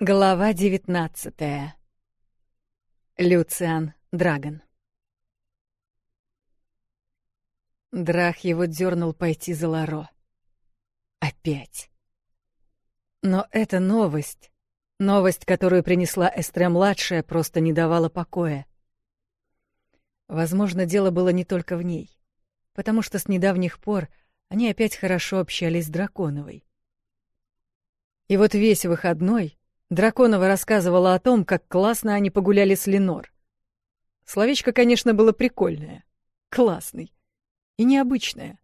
Глава 19. Люциан Драгон. Драх его дернул пойти за Ларо. Опять. Но эта новость, новость, которую принесла Эстре-младшая, просто не давала покоя. Возможно, дело было не только в ней, потому что с недавних пор они опять хорошо общались с Драконовой. И вот весь выходной Драконова рассказывала о том, как классно они погуляли с Ленор. Словечко, конечно, было прикольное. Классный. И необычное.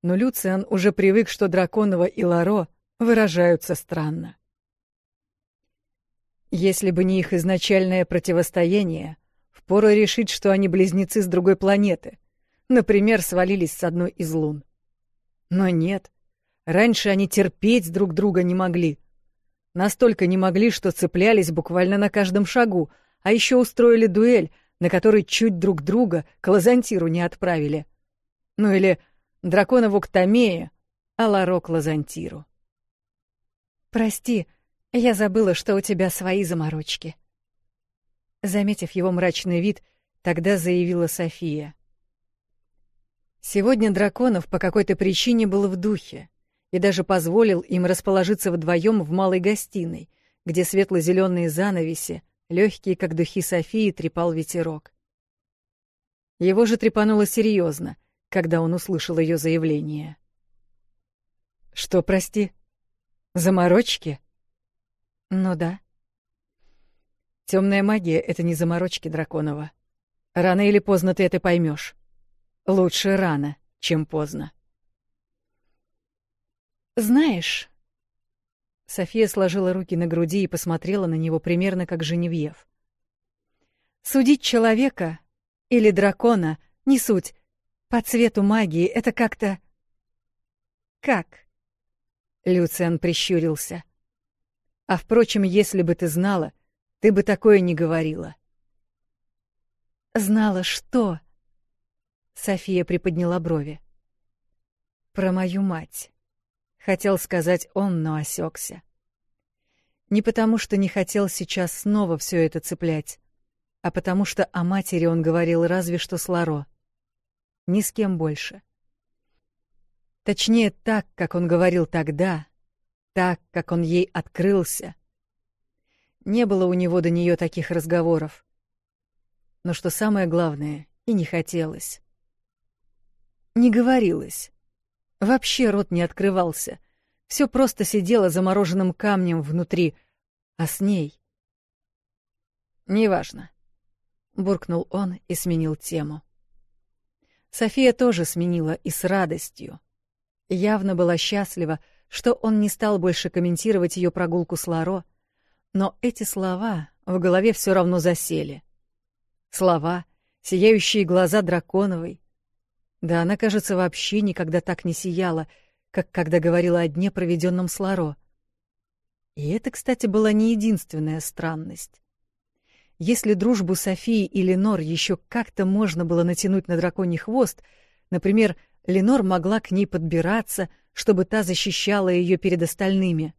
Но Люциан уже привык, что Драконова и Ларо выражаются странно. Если бы не их изначальное противостояние, впору решить, что они близнецы с другой планеты. Например, свалились с одной из лун. Но нет. Раньше они терпеть друг друга не могли. Настолько не могли, что цеплялись буквально на каждом шагу, а еще устроили дуэль, на которой чуть друг друга к Лазантиру не отправили. Ну или дракона к Томее, а Ларо к Лазантиру. «Прости, я забыла, что у тебя свои заморочки». Заметив его мрачный вид, тогда заявила София. Сегодня Драконов по какой-то причине был в духе и даже позволил им расположиться вдвоем в малой гостиной, где светло-зеленые занавеси, легкие, как духи Софии, трепал ветерок. Его же трепануло серьезно, когда он услышал ее заявление. «Что, прости? Заморочки?» «Ну да». Темная магия — это не заморочки Драконова. Рано или поздно ты это поймешь. Лучше рано, чем поздно. Знаешь...» София сложила руки на груди и посмотрела на него примерно как Женевьев. «Судить человека или дракона, не суть, по цвету магии это как-то...» «Как?» Люциан прищурился. «А впрочем, если бы ты знала, ты бы такое не говорила». «Знала что?» София приподняла брови. «Про мою мать». Хотел сказать он, но осекся. Не потому, что не хотел сейчас снова все это цеплять, а потому что о матери он говорил разве что с Ларо. Ни с кем больше. Точнее, так, как он говорил тогда, так, как он ей открылся. Не было у него до нее таких разговоров. Но что самое главное, и не хотелось. Не говорилось. Вообще рот не открывался. Все просто сидело замороженным камнем внутри, а с ней... «Неважно», — буркнул он и сменил тему. София тоже сменила и с радостью. Явно была счастлива, что он не стал больше комментировать ее прогулку с Ларо, но эти слова в голове все равно засели. Слова, сияющие глаза драконовой, да она, кажется, вообще никогда так не сияла, как когда говорила о дне, проведенном с Ларо. И это, кстати, была не единственная странность. Если дружбу Софии и Ленор еще как-то можно было натянуть на драконий хвост, например, Ленор могла к ней подбираться, чтобы та защищала ее перед остальными,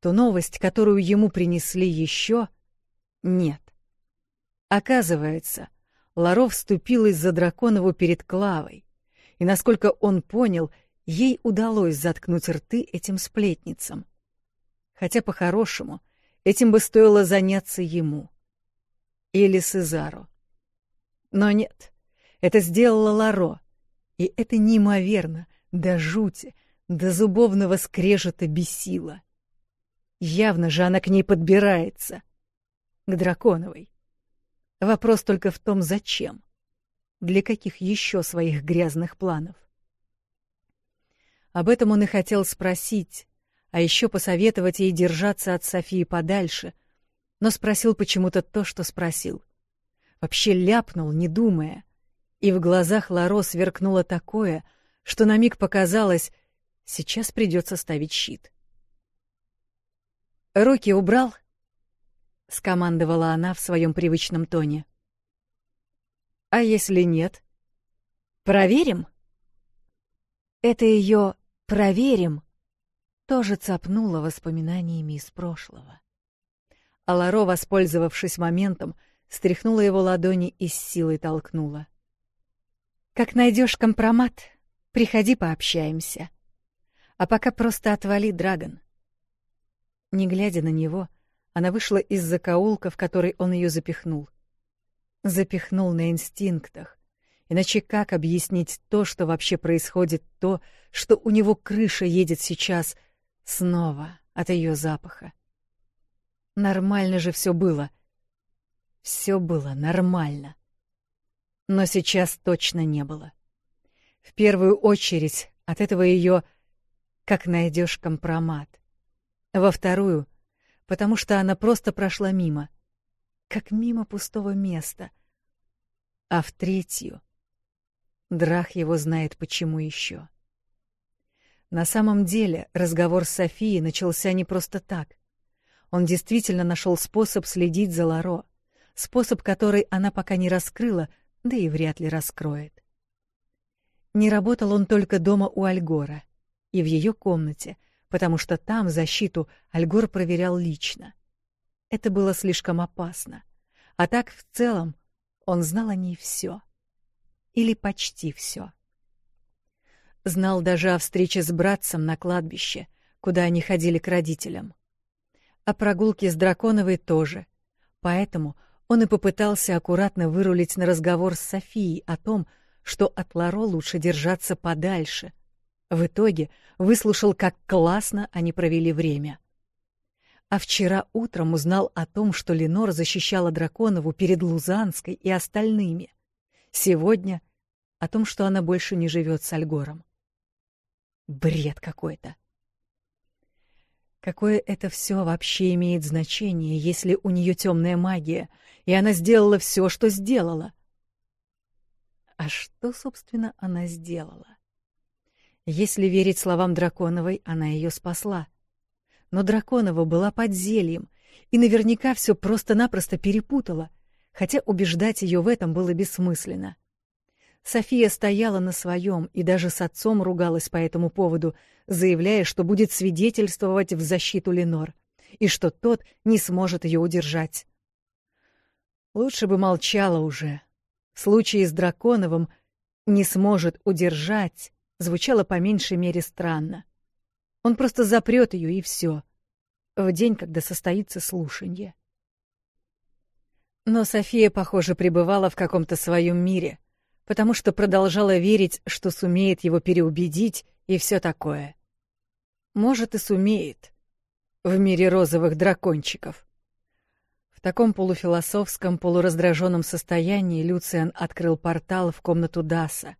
то новость, которую ему принесли еще, нет. Оказывается, — Ларо вступилась за Драконову перед Клавой, и, насколько он понял, ей удалось заткнуть рты этим сплетницам. Хотя, по-хорошему, этим бы стоило заняться ему. Или Сезару. Но нет, это сделала Ларо, и это неимоверно, до жути, до зубовного скрежета бесило. Явно же она к ней подбирается. К Драконовой. Вопрос только в том, зачем? Для каких еще своих грязных планов? Об этом он и хотел спросить, а еще посоветовать ей держаться от Софии подальше, но спросил почему-то то, что спросил. Вообще ляпнул, не думая. И в глазах Ларо сверкнуло такое, что на миг показалось, сейчас придется ставить щит. «Руки убрал?» — скомандовала она в своем привычном тоне. «А если нет? Проверим?» Это ее «проверим» тоже цапнуло воспоминаниями из прошлого. Алоро, воспользовавшись моментом, стряхнула его ладони и с силой толкнула. «Как найдешь компромат, приходи пообщаемся. А пока просто отвали, Драгон». Не глядя на него, она вышла из закоулка, в который он ее запихнул. Запихнул на инстинктах. Иначе как объяснить то, что вообще происходит, то, что у него крыша едет сейчас снова от ее запаха? Нормально же все было. Все было нормально. Но сейчас точно не было. В первую очередь от этого ее «как найдешь компромат». Во вторую потому что она просто прошла мимо, как мимо пустого места. А в третью... Драх его знает почему еще. На самом деле разговор с Софией начался не просто так. Он действительно нашел способ следить за Ларо, способ, который она пока не раскрыла, да и вряд ли раскроет. Не работал он только дома у Альгора и в ее комнате, потому что там защиту Альгор проверял лично. Это было слишком опасно. А так, в целом, он знал о ней все. Или почти все. Знал даже о встрече с братцем на кладбище, куда они ходили к родителям. О прогулке с Драконовой тоже. Поэтому он и попытался аккуратно вырулить на разговор с Софией о том, что от Ларо лучше держаться подальше — в итоге выслушал, как классно они провели время. А вчера утром узнал о том, что Ленор защищала Драконову перед Лузанской и остальными. Сегодня — о том, что она больше не живет с Альгором. Бред какой-то. Какое это все вообще имеет значение, если у нее темная магия, и она сделала все, что сделала? А что, собственно, она сделала? Если верить словам Драконовой, она ее спасла. Но Драконова была под зельем и наверняка все просто-напросто перепутала, хотя убеждать ее в этом было бессмысленно. София стояла на своем и даже с отцом ругалась по этому поводу, заявляя, что будет свидетельствовать в защиту Ленор и что тот не сможет ее удержать. Лучше бы молчала уже. В случае с Драконовым не сможет удержать звучало по меньшей мере странно. Он просто запрет ее и все. В день, когда состоится слушанье. Но София, похоже, пребывала в каком-то своем мире, потому что продолжала верить, что сумеет его переубедить и все такое. Может, и сумеет. В мире розовых дракончиков. В таком полуфилософском, полураздраженном состоянии Люциан открыл портал в комнату Даса,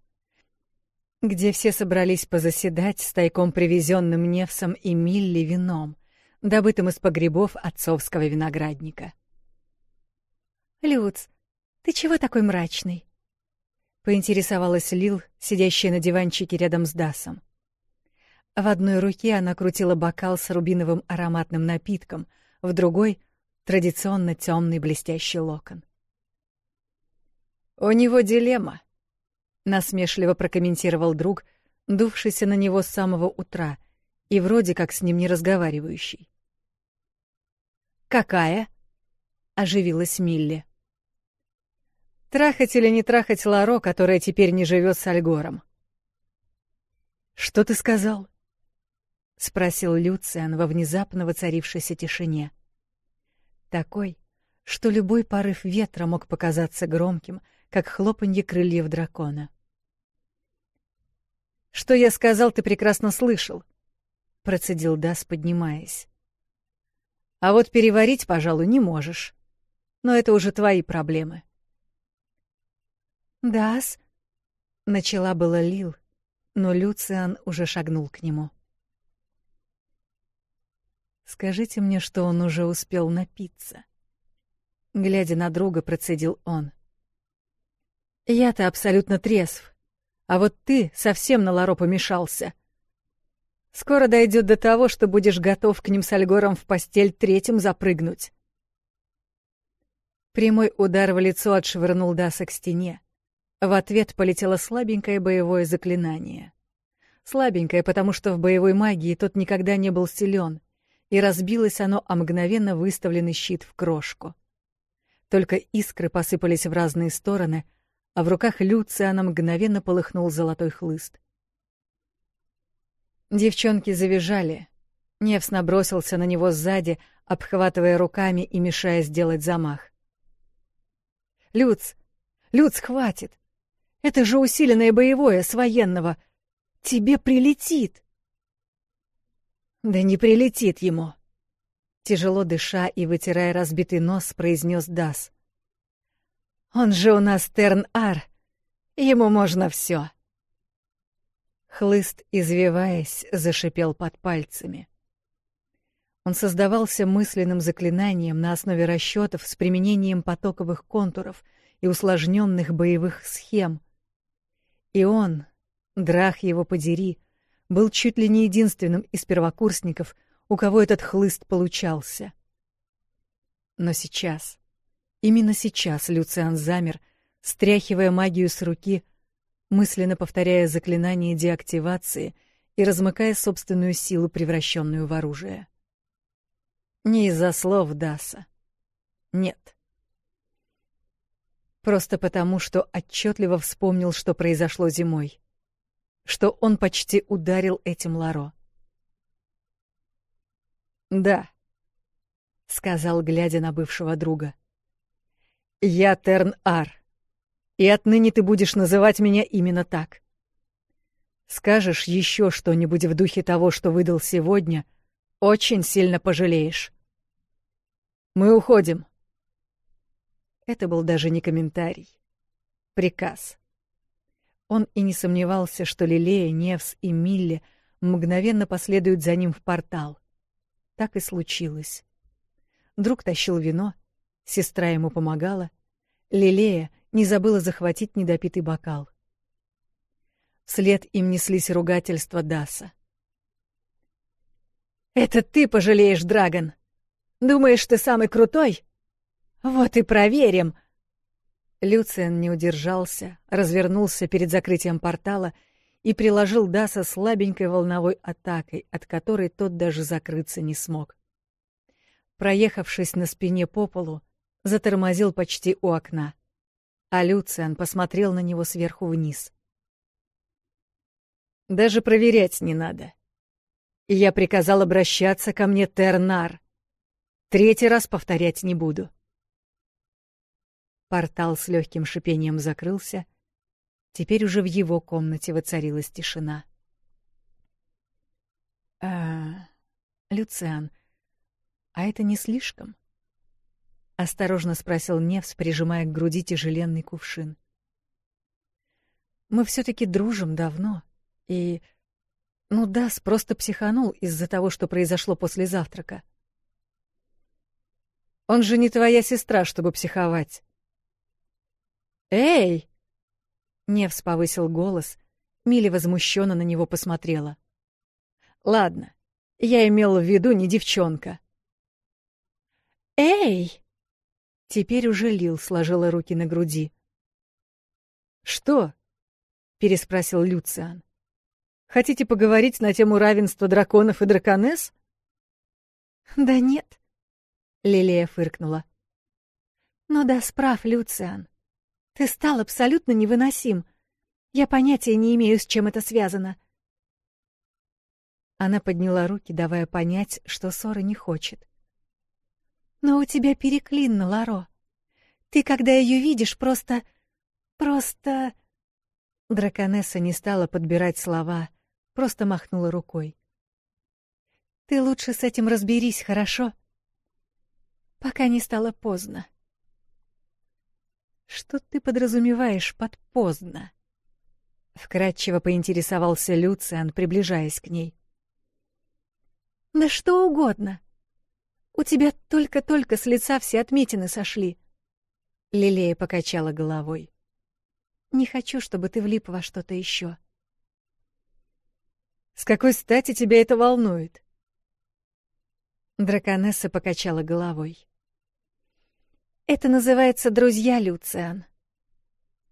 где все собрались позаседать с тайком привезенным Невсом и Милли вином, добытым из погребов отцовского виноградника. «Люц, ты чего такой мрачный?» — поинтересовалась Лил, сидящая на диванчике рядом с Дасом. В одной руке она крутила бокал с рубиновым ароматным напитком, в другой — традиционно темный блестящий локон. «У него дилемма», насмешливо прокомментировал друг, дувшийся на него с самого утра и вроде как с ним не разговаривающий. Какая? оживилась Милли. Трахать или не трахать Ларо, которая теперь не живет с Альгором. Что ты сказал? спросил Люциан во внезапно воцарившейся тишине. Такой, что любой порыв ветра мог показаться громким, как хлопанье крыльев дракона. «Что я сказал, ты прекрасно слышал», — процедил Дас, поднимаясь. «А вот переварить, пожалуй, не можешь. Но это уже твои проблемы». «Дас?» — начала была Лил, но Люциан уже шагнул к нему. «Скажите мне, что он уже успел напиться». Глядя на друга, процедил он. Я-то абсолютно трезв. А вот ты совсем на ларо помешался. Скоро дойдет до того, что будешь готов к ним с Альгором в постель третьим запрыгнуть. Прямой удар в лицо отшвырнул Даса к стене. В ответ полетело слабенькое боевое заклинание. Слабенькое, потому что в боевой магии тот никогда не был силен, и разбилось оно о мгновенно выставленный щит в крошку. Только искры посыпались в разные стороны — а в руках Люциана мгновенно полыхнул золотой хлыст. Девчонки завизжали. Невс набросился на него сзади, обхватывая руками и мешая сделать замах. «Люц! Люц, хватит! Это же усиленное боевое с военного! Тебе прилетит!» «Да не прилетит ему!» Тяжело дыша и вытирая разбитый нос, произнес Дас. Он же у нас Терн-Ар. Ему можно все. Хлыст, извиваясь, зашипел под пальцами. Он создавался мысленным заклинанием на основе расчетов с применением потоковых контуров и усложненных боевых схем. И он, драх его подери, был чуть ли не единственным из первокурсников, у кого этот хлыст получался. Но сейчас, Именно сейчас Люциан замер, стряхивая магию с руки, мысленно повторяя заклинание деактивации и размыкая собственную силу, превращенную в оружие. Не из-за слов Даса. Нет. Просто потому, что отчетливо вспомнил, что произошло зимой. Что он почти ударил этим Ларо. «Да», — сказал, глядя на бывшего друга. «Я Терн-Ар, и отныне ты будешь называть меня именно так. Скажешь еще что-нибудь в духе того, что выдал сегодня, очень сильно пожалеешь. Мы уходим». Это был даже не комментарий. Приказ. Он и не сомневался, что Лилея, Невс и Милли мгновенно последуют за ним в портал. Так и случилось. Друг тащил вино — Сестра ему помогала. Лилея не забыла захватить недопитый бокал. Вслед им неслись ругательства Даса. «Это ты пожалеешь, Драгон! Думаешь, ты самый крутой? Вот и проверим!» Люциан не удержался, развернулся перед закрытием портала и приложил Даса слабенькой волновой атакой, от которой тот даже закрыться не смог. Проехавшись на спине по полу, затормозил почти у окна, а Люциан посмотрел на него сверху вниз. «Даже проверять не надо. Я приказал обращаться ко мне Тернар. Третий раз повторять не буду». Портал с легким шипением закрылся. Теперь уже в его комнате воцарилась тишина. «А... Люциан, а это не слишком?» — осторожно спросил Невс, прижимая к груди тяжеленный кувшин. «Мы все-таки дружим давно, и...» «Ну, да, просто психанул из-за того, что произошло после завтрака». «Он же не твоя сестра, чтобы психовать». «Эй!» Невс повысил голос. Милли возмущенно на него посмотрела. «Ладно, я имела в виду не девчонка». «Эй!» Теперь уже Лил сложила руки на груди. «Что?» — переспросил Люциан. «Хотите поговорить на тему равенства драконов и драконесс?» «Да нет», — Лилия фыркнула. «Но да, справ, Люциан. Ты стал абсолютно невыносим. Я понятия не имею, с чем это связано». Она подняла руки, давая понять, что ссоры не хочет. Но у тебя переклин на Ларо. Ты, когда ее видишь, просто... просто...» Драконесса не стала подбирать слова, просто махнула рукой. «Ты лучше с этим разберись, хорошо?» «Пока не стало поздно». «Что ты подразумеваешь под «поздно»?» Вкратчиво поинтересовался Люциан, приближаясь к ней. «Да что угодно!» У тебя только-только с лица все отметины сошли. Лилея покачала головой. Не хочу, чтобы ты влип во что-то еще. С какой стати тебя это волнует? Драконесса покачала головой. Это называется друзья, Люциан.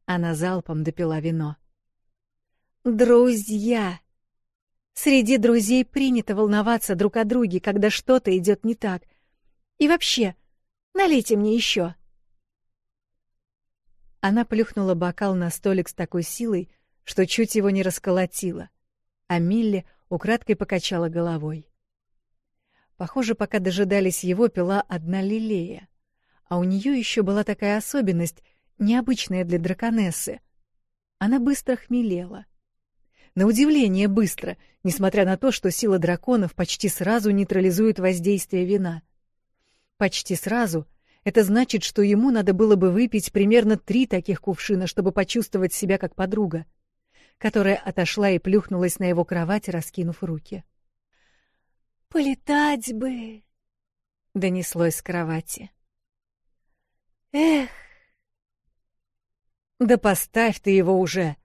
Она залпом допила вино. Друзья. Среди друзей принято волноваться друг о друге, когда что-то идет не так, и вообще, налейте мне еще. Она плюхнула бокал на столик с такой силой, что чуть его не расколотила, а Милли украдкой покачала головой. Похоже, пока дожидались его, пила одна лилея, а у нее еще была такая особенность, необычная для драконессы. Она быстро хмелела. На удивление быстро, несмотря на то, что сила драконов почти сразу нейтрализует воздействие вина — Почти сразу. Это значит, что ему надо было бы выпить примерно три таких кувшина, чтобы почувствовать себя как подруга, которая отошла и плюхнулась на его кровать, раскинув руки. «Полетать бы!» — донеслось с кровати. «Эх!» «Да поставь ты его уже!»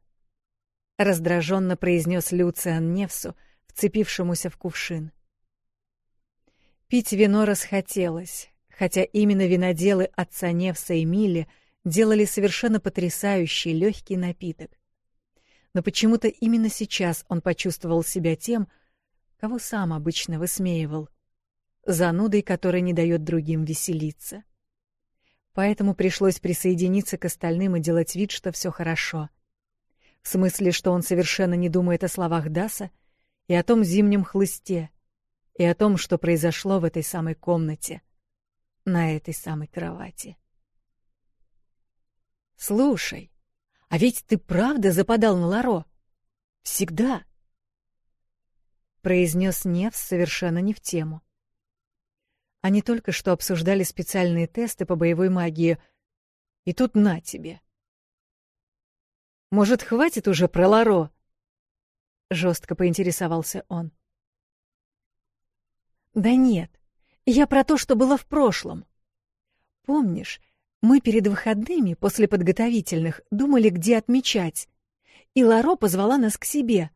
— раздраженно произнес Люциан Невсу, вцепившемуся в кувшин. Пить вино расхотелось, хотя именно виноделы отца Невса и Милли делали совершенно потрясающий легкий напиток. Но почему-то именно сейчас он почувствовал себя тем, кого сам обычно высмеивал, занудой, которая не дает другим веселиться. Поэтому пришлось присоединиться к остальным и делать вид, что все хорошо. В смысле, что он совершенно не думает о словах Даса и о том зимнем хлысте — и о том, что произошло в этой самой комнате, на этой самой кровати. «Слушай, а ведь ты правда западал на Ларо? Всегда!» произнес Невс совершенно не в тему. Они только что обсуждали специальные тесты по боевой магии, и тут на тебе. «Может, хватит уже про Ларо?» — жестко поинтересовался он. Да нет, я про то, что было в прошлом. Помнишь, мы перед выходными после подготовительных думали, где отмечать, и Ларо позвала нас к себе,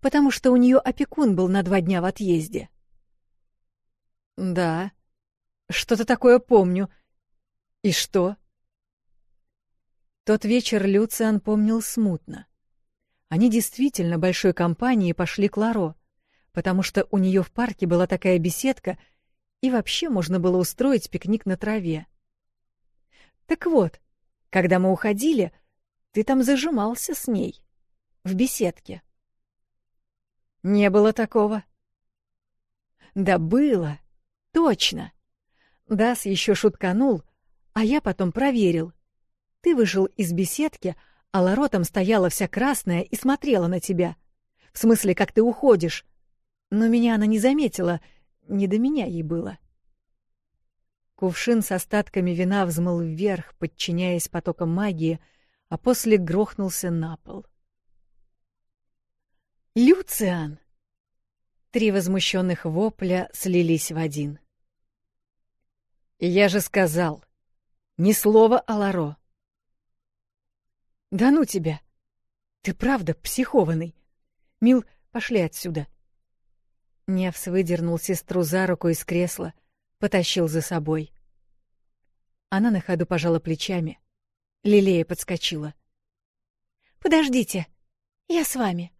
потому что у нее опекун был на два дня в отъезде. Да, что-то такое помню. И что? Тот вечер Люциан помнил смутно. Они действительно большой компанией пошли к Ларо — потому что у нее в парке была такая беседка, и вообще можно было устроить пикник на траве. Так вот, когда мы уходили, ты там зажимался с ней. В беседке. Не было такого. Да было. Точно. Дас еще шутканул, а я потом проверил. Ты вышел из беседки, а Ларо там стояла вся красная и смотрела на тебя. В смысле, как ты уходишь но меня она не заметила, не до меня ей было. Кувшин с остатками вина взмыл вверх, подчиняясь потокам магии, а после грохнулся на пол. «Люциан!» Три возмущённых вопля слились в один. «Я же сказал! Ни слова о Ларо!» «Да ну тебя! Ты правда психованный! Мил, пошли отсюда!» Невс выдернул сестру за руку из кресла, потащил за собой. Она на ходу пожала плечами. Лилея подскочила. «Подождите, я с вами».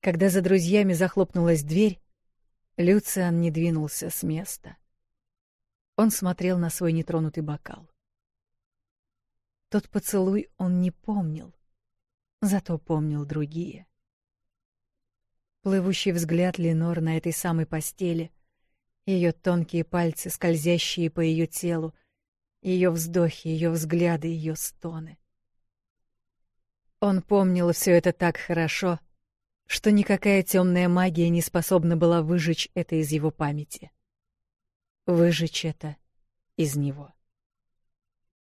Когда за друзьями захлопнулась дверь, Люциан не двинулся с места. Он смотрел на свой нетронутый бокал. Тот поцелуй он не помнил, зато помнил другие — Плывущий взгляд Ленор на этой самой постели, ее тонкие пальцы, скользящие по ее телу, ее вздохи, ее взгляды, ее стоны. Он помнил все это так хорошо, что никакая темная магия не способна была выжечь это из его памяти. Выжечь это из него.